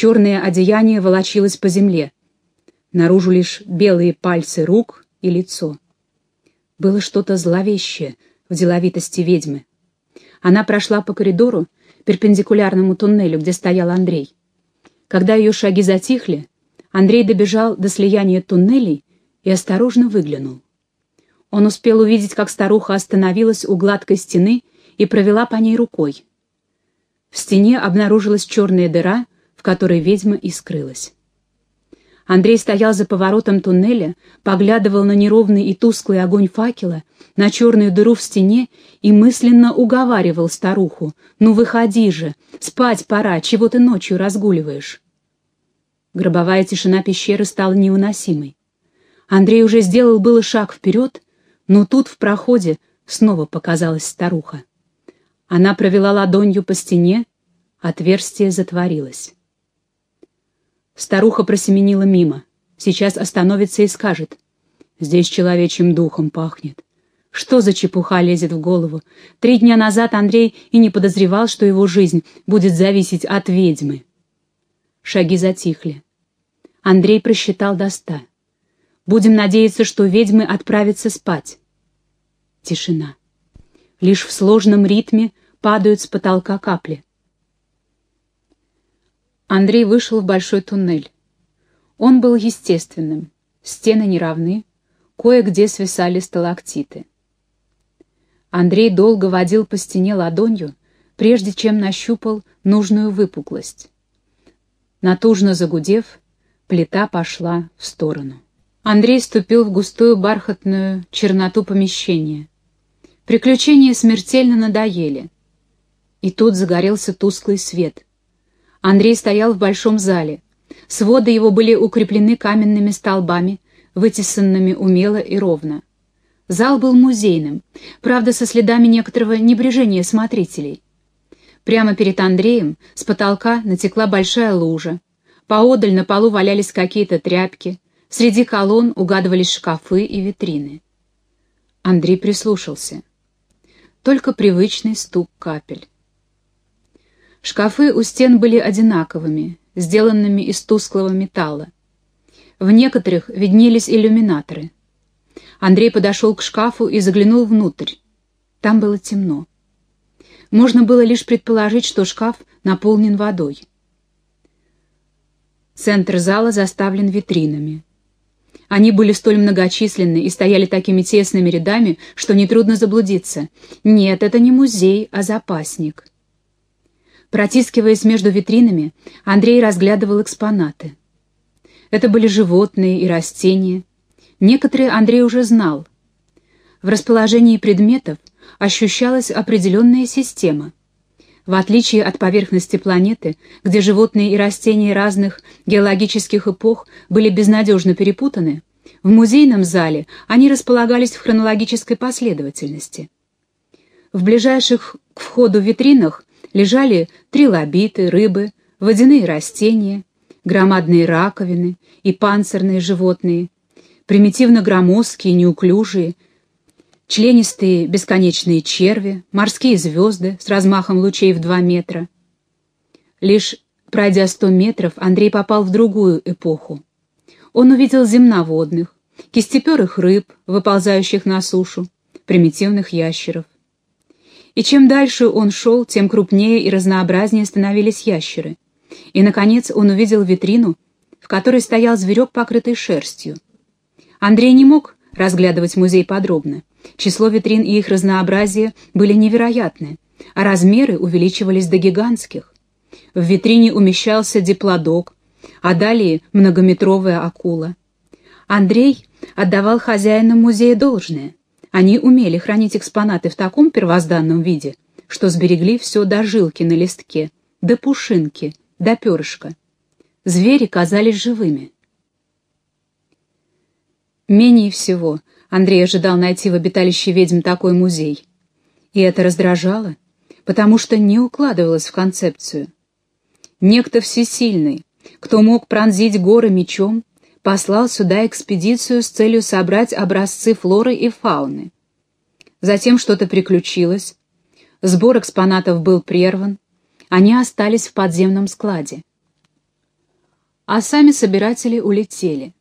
Черное одеяние волочилось по земле. Наружу лишь белые пальцы рук и лицо. Было что-то зловещее в деловитости ведьмы. Она прошла по коридору, перпендикулярному туннелю, где стоял Андрей. Когда ее шаги затихли, Андрей добежал до слияния туннелей и осторожно выглянул. Он успел увидеть, как старуха остановилась у гладкой стены и провела по ней рукой. В стене обнаружилась черная дыра, которой ведьма и скрылась. Андрей стоял за поворотом туннеля, поглядывал на неровный и тусклый огонь факела, на черную дыру в стене и мысленно уговаривал старуху. «Ну выходи же! Спать пора! Чего ты ночью разгуливаешь?» Гробовая тишина пещеры стала невыносимой. Андрей уже сделал было шаг вперед, но тут в проходе снова показалась старуха. Она провела ладонью по стене, отверстие затворилось. Старуха просеменила мимо. Сейчас остановится и скажет. Здесь человечьим духом пахнет. Что за чепуха лезет в голову? Три дня назад Андрей и не подозревал, что его жизнь будет зависеть от ведьмы. Шаги затихли. Андрей просчитал до ста. Будем надеяться, что ведьмы отправятся спать. Тишина. Лишь в сложном ритме падают с потолка капли. Андрей вышел в большой туннель. Он был естественным, стены неравны, кое-где свисали сталактиты. Андрей долго водил по стене ладонью, прежде чем нащупал нужную выпуклость. Натужно загудев, плита пошла в сторону. Андрей ступил в густую бархатную черноту помещения. Приключения смертельно надоели. И тут загорелся тусклый свет — Андрей стоял в большом зале. Своды его были укреплены каменными столбами, вытесанными умело и ровно. Зал был музейным, правда, со следами некоторого небрежения смотрителей. Прямо перед Андреем с потолка натекла большая лужа. Поодаль на полу валялись какие-то тряпки, среди колонн угадывались шкафы и витрины. Андрей прислушался. Только привычный стук капель. Шкафы у стен были одинаковыми, сделанными из тусклого металла. В некоторых виднелись иллюминаторы. Андрей подошел к шкафу и заглянул внутрь. Там было темно. Можно было лишь предположить, что шкаф наполнен водой. Центр зала заставлен витринами. Они были столь многочисленны и стояли такими тесными рядами, что нетрудно заблудиться. Нет, это не музей, а запасник. Протискиваясь между витринами, Андрей разглядывал экспонаты. Это были животные и растения. Некоторые Андрей уже знал. В расположении предметов ощущалась определенная система. В отличие от поверхности планеты, где животные и растения разных геологических эпох были безнадежно перепутаны, в музейном зале они располагались в хронологической последовательности. В ближайших к входу витринах лежали трилобиты, рыбы, водяные растения, громадные раковины и панцирные животные, примитивно громоздкие, неуклюжие, членистые бесконечные черви, морские звезды с размахом лучей в два метра. Лишь пройдя сто метров, Андрей попал в другую эпоху. Он увидел земноводных, кистеперых рыб, выползающих на сушу, примитивных ящеров. И чем дальше он шел, тем крупнее и разнообразнее становились ящеры. И, наконец, он увидел витрину, в которой стоял зверек, покрытый шерстью. Андрей не мог разглядывать музей подробно. Число витрин и их разнообразие были невероятны, а размеры увеличивались до гигантских. В витрине умещался диплодок, а далее многометровая акула. Андрей отдавал хозяинам музея должное. Они умели хранить экспонаты в таком первозданном виде, что сберегли все до жилки на листке, до пушинки, до перышка. Звери казались живыми. Менее всего Андрей ожидал найти в обиталище ведьм такой музей. И это раздражало, потому что не укладывалось в концепцию. Некто всесильный, кто мог пронзить горы мечом, послал сюда экспедицию с целью собрать образцы флоры и фауны. Затем что-то приключилось, сбор экспонатов был прерван, они остались в подземном складе. а сами собиратели улетели.